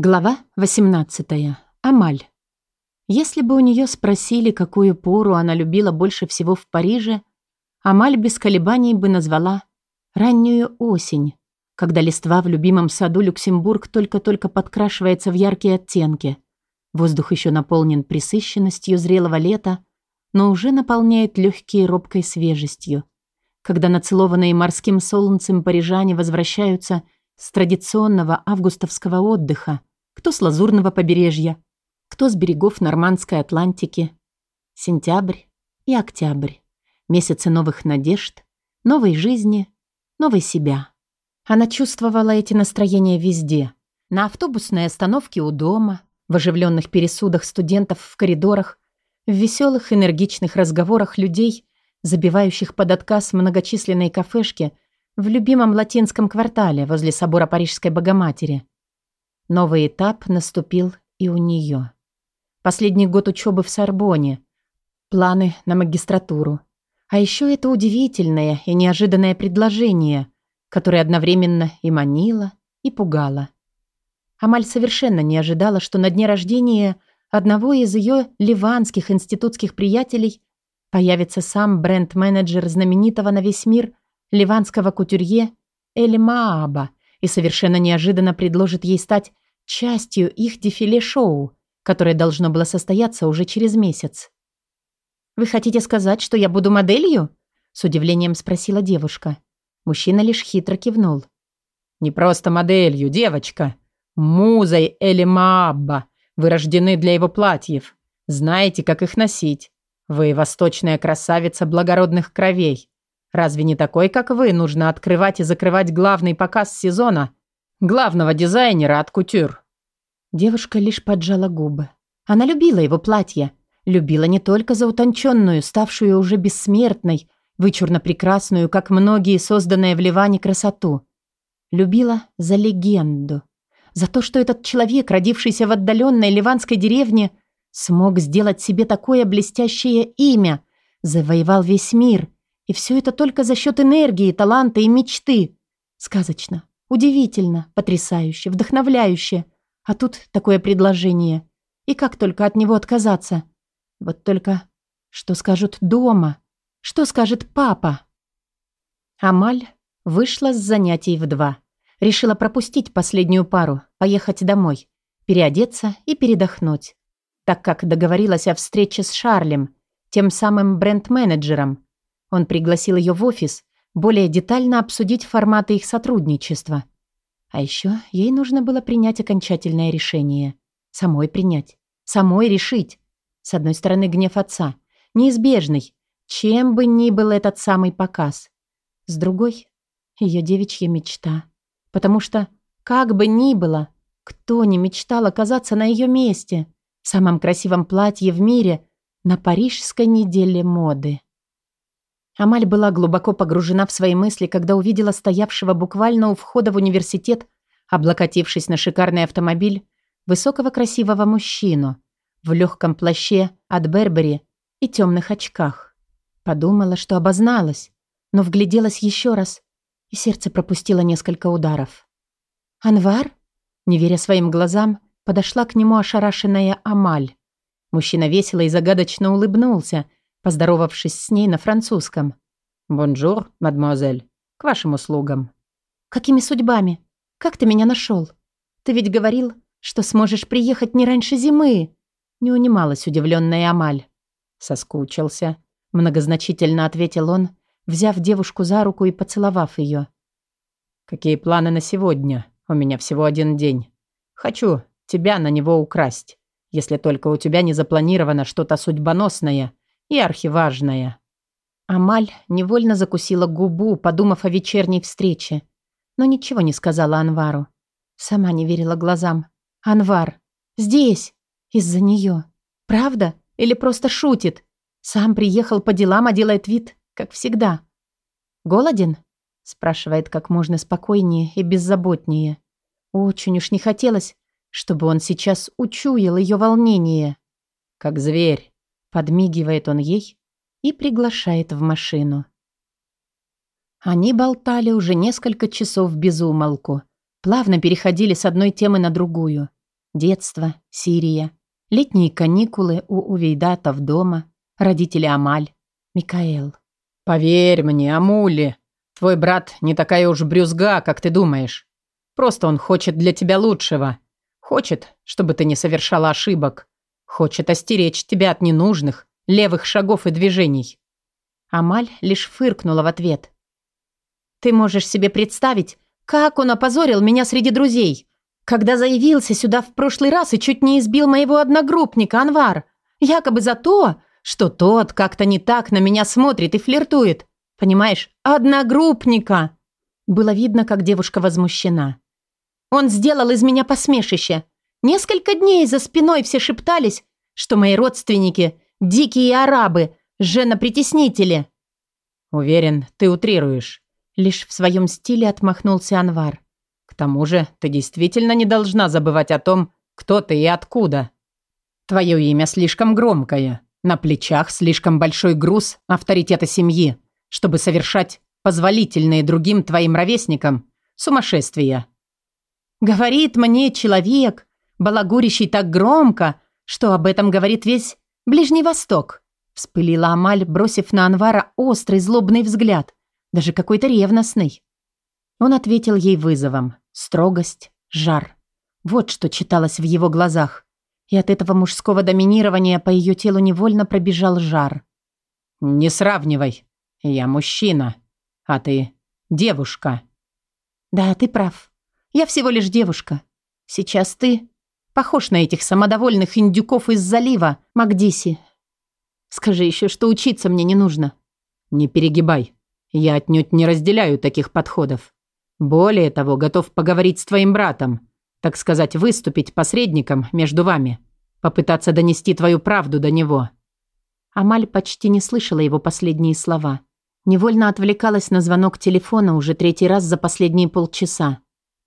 Глава 18. Амаль. Если бы у нее спросили, какую пору она любила больше всего в Париже, Амаль без колебаний бы назвала раннюю осень, когда листва в любимом саду Люксембург только-только подкрашивается в яркие оттенки. Воздух еще наполнен присыщенностью зрелого лета, но уже наполняет легкие робкой свежестью. Когда нацелованные морским солнцем парижане возвращаются с традиционного августовского отдыха, кто с лазурного побережья, кто с берегов Нормандской Атлантики. Сентябрь и октябрь. Месяцы новых надежд, новой жизни, новой себя. Она чувствовала эти настроения везде. На автобусной остановке у дома, в оживленных пересудах студентов в коридорах, в веселых энергичных разговорах людей, забивающих под отказ многочисленные кафешки в любимом латинском квартале возле собора Парижской Богоматери – Новый этап наступил и у нее. Последний год учебы в Сорбоне. Планы на магистратуру. А еще это удивительное и неожиданное предложение, которое одновременно и манило, и пугало. Амаль совершенно не ожидала, что на дне рождения одного из ее ливанских институтских приятелей появится сам бренд-менеджер знаменитого на весь мир ливанского кутюрье Эль Мааба и совершенно неожиданно предложит ей стать частью их дефиле-шоу, которое должно было состояться уже через месяц. «Вы хотите сказать, что я буду моделью?» с удивлением спросила девушка. Мужчина лишь хитро кивнул. «Не просто моделью, девочка. Музой Эли Маабба. Вы рождены для его платьев. Знаете, как их носить. Вы восточная красавица благородных кровей. Разве не такой, как вы, нужно открывать и закрывать главный показ сезона главного дизайнера от кутюр». Девушка лишь поджала губы. Она любила его платье. Любила не только за утонченную, ставшую уже бессмертной, вычурно прекрасную, как многие созданные в Ливане красоту. Любила за легенду. За то, что этот человек, родившийся в отдаленной ливанской деревне, смог сделать себе такое блестящее имя, завоевал весь мир. И все это только за счет энергии, таланта и мечты. Сказочно. Удивительно, потрясающе, вдохновляюще. А тут такое предложение. И как только от него отказаться? Вот только что скажут дома? Что скажет папа? Амаль вышла с занятий в два. Решила пропустить последнюю пару, поехать домой, переодеться и передохнуть. Так как договорилась о встрече с Шарлем, тем самым бренд-менеджером. Он пригласил ее в офис, более детально обсудить форматы их сотрудничества. А еще ей нужно было принять окончательное решение. Самой принять. Самой решить. С одной стороны, гнев отца. Неизбежный. Чем бы ни был этот самый показ. С другой, ее девичья мечта. Потому что, как бы ни было, кто не мечтал оказаться на ее месте, в самом красивом платье в мире, на парижской неделе моды. Амаль была глубоко погружена в свои мысли, когда увидела стоявшего буквально у входа в университет, облокотившись на шикарный автомобиль, высокого красивого мужчину в легком плаще от Burberry и темных очках. Подумала, что обозналась, но вгляделась еще раз, и сердце пропустило несколько ударов. «Анвар?» Не веря своим глазам, подошла к нему ошарашенная Амаль. Мужчина весело и загадочно улыбнулся – поздоровавшись с ней на французском. «Bonjour, mademoiselle. К вашим услугам». «Какими судьбами? Как ты меня нашел? Ты ведь говорил, что сможешь приехать не раньше зимы!» Не унималась удивленная Амаль. «Соскучился», — многозначительно ответил он, взяв девушку за руку и поцеловав ее. «Какие планы на сегодня? У меня всего один день. Хочу тебя на него украсть, если только у тебя не запланировано что-то судьбоносное и архиважная». Амаль невольно закусила губу, подумав о вечерней встрече, но ничего не сказала Анвару. Сама не верила глазам. «Анвар! Здесь! Из-за нее! Правда? Или просто шутит? Сам приехал по делам, а делает вид, как всегда. Голоден?» спрашивает как можно спокойнее и беззаботнее. Очень уж не хотелось, чтобы он сейчас учуял ее волнение. «Как зверь!» Подмигивает он ей и приглашает в машину. Они болтали уже несколько часов без умолку, плавно переходили с одной темы на другую. Детство, Сирия, летние каникулы у Увейдатов дома, родители Амаль, Микаэл. «Поверь мне, Амули, твой брат не такая уж брюзга, как ты думаешь. Просто он хочет для тебя лучшего. Хочет, чтобы ты не совершала ошибок. Хочет остеречь тебя от ненужных, левых шагов и движений». Амаль лишь фыркнула в ответ. «Ты можешь себе представить, как он опозорил меня среди друзей, когда заявился сюда в прошлый раз и чуть не избил моего одногруппника Анвар, якобы за то, что тот как-то не так на меня смотрит и флиртует. Понимаешь, одногруппника. Было видно, как девушка возмущена. Он сделал из меня посмешище. Несколько дней за спиной все шептались, что мои родственники – дикие арабы, женопритеснители. Уверен, ты утрируешь. Лишь в своем стиле отмахнулся Анвар. К тому же ты действительно не должна забывать о том, кто ты и откуда. Твое имя слишком громкое, на плечах слишком большой груз авторитета семьи, чтобы совершать позволительные другим твоим ровесникам сумасшествия. Говорит мне человек, балагурящий так громко, что об этом говорит весь Ближний Восток. Вспылила Амаль, бросив на Анвара острый злобный взгляд даже какой-то ревностный. Он ответил ей вызовом. Строгость, жар. Вот что читалось в его глазах. И от этого мужского доминирования по ее телу невольно пробежал жар. «Не сравнивай. Я мужчина, а ты девушка». «Да, ты прав. Я всего лишь девушка. Сейчас ты похож на этих самодовольных индюков из залива, Макдиси. Скажи еще, что учиться мне не нужно». «Не перегибай. Я отнюдь не разделяю таких подходов. Более того, готов поговорить с твоим братом, так сказать, выступить посредником между вами, попытаться донести твою правду до него». Амаль почти не слышала его последние слова. Невольно отвлекалась на звонок телефона уже третий раз за последние полчаса.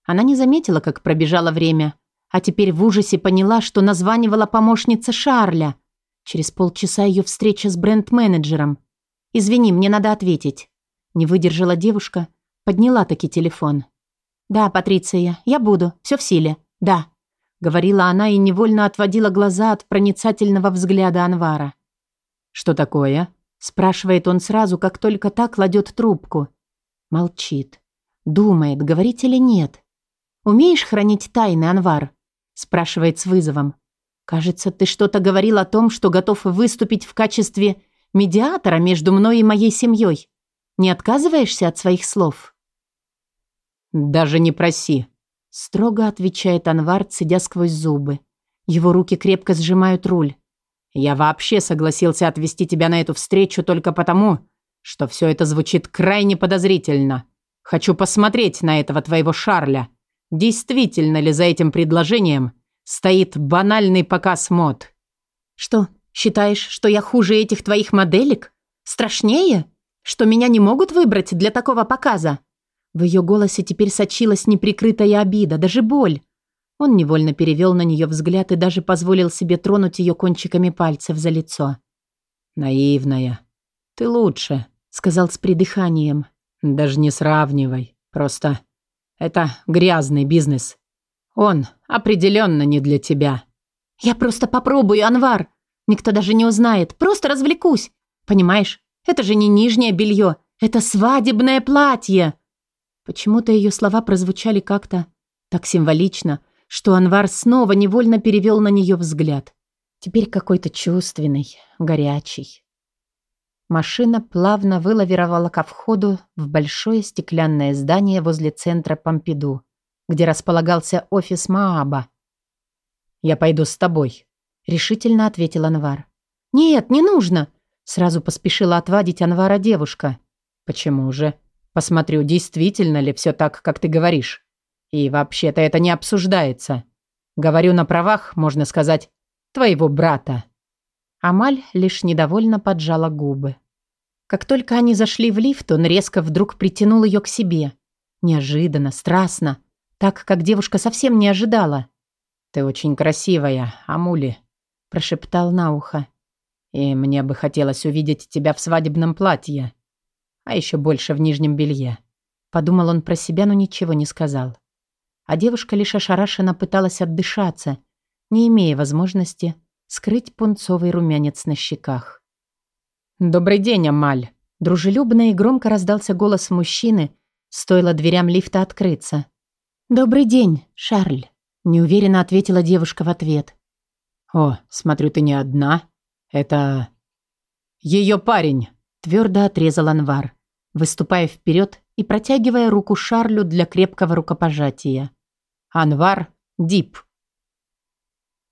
Она не заметила, как пробежало время, а теперь в ужасе поняла, что названивала помощница Шарля. Через полчаса ее встреча с бренд-менеджером. «Извини, мне надо ответить». Не выдержала девушка, подняла таки телефон. «Да, Патриция, я буду, все в силе, да», говорила она и невольно отводила глаза от проницательного взгляда Анвара. «Что такое?» спрашивает он сразу, как только так кладет трубку. Молчит. Думает, говорить или нет. «Умеешь хранить тайны, Анвар?» Спрашивает с вызовом. «Кажется, ты что-то говорил о том, что готов выступить в качестве медиатора между мной и моей семьей. Не отказываешься от своих слов?» «Даже не проси», — строго отвечает Анвар, цедя сквозь зубы. Его руки крепко сжимают руль. «Я вообще согласился отвезти тебя на эту встречу только потому, что все это звучит крайне подозрительно. Хочу посмотреть на этого твоего Шарля. Действительно ли за этим предложением стоит банальный показ мод?» «Что, считаешь, что я хуже этих твоих моделек? Страшнее?» Что меня не могут выбрать для такого показа? В ее голосе теперь сочилась неприкрытая обида, даже боль. Он невольно перевел на нее взгляд и даже позволил себе тронуть ее кончиками пальцев за лицо. «Наивная. Ты лучше», — сказал с придыханием. «Даже не сравнивай. Просто это грязный бизнес. Он определенно не для тебя». «Я просто попробую, Анвар. Никто даже не узнает. Просто развлекусь. Понимаешь, это же не нижнее белье, это свадебное платье!» Почему-то ее слова прозвучали как-то так символично, что Анвар снова невольно перевел на нее взгляд. Теперь какой-то чувственный, горячий. Машина плавно вылавировала ко входу в большое стеклянное здание возле центра Помпиду, где располагался офис Мааба. «Я пойду с тобой», — решительно ответил Анвар. «Нет, не нужно. Сразу поспешила отвадить Анвара девушка. «Почему же? Посмотрю, действительно ли все так, как ты говоришь. И вообще-то это не обсуждается. Говорю на правах, можно сказать, твоего брата». Амаль лишь недовольно поджала губы. Как только они зашли в лифт, он резко вдруг притянул ее к себе. Неожиданно, страстно, так, как девушка совсем не ожидала. «Ты очень красивая, Амули», – прошептал на ухо. И мне бы хотелось увидеть тебя в свадебном платье. А еще больше в нижнем белье. Подумал он про себя, но ничего не сказал. А девушка лишь ошарашенно пыталась отдышаться, не имея возможности скрыть пунцовый румянец на щеках. «Добрый день, Амаль!» Дружелюбно и громко раздался голос мужчины, стоило дверям лифта открыться. «Добрый день, Шарль», — неуверенно ответила девушка в ответ. «О, смотрю, ты не одна. Это... ее парень», — твердо отрезал Анвар, выступая вперед и протягивая руку Шарлю для крепкого рукопожатия. «Анвар Дип».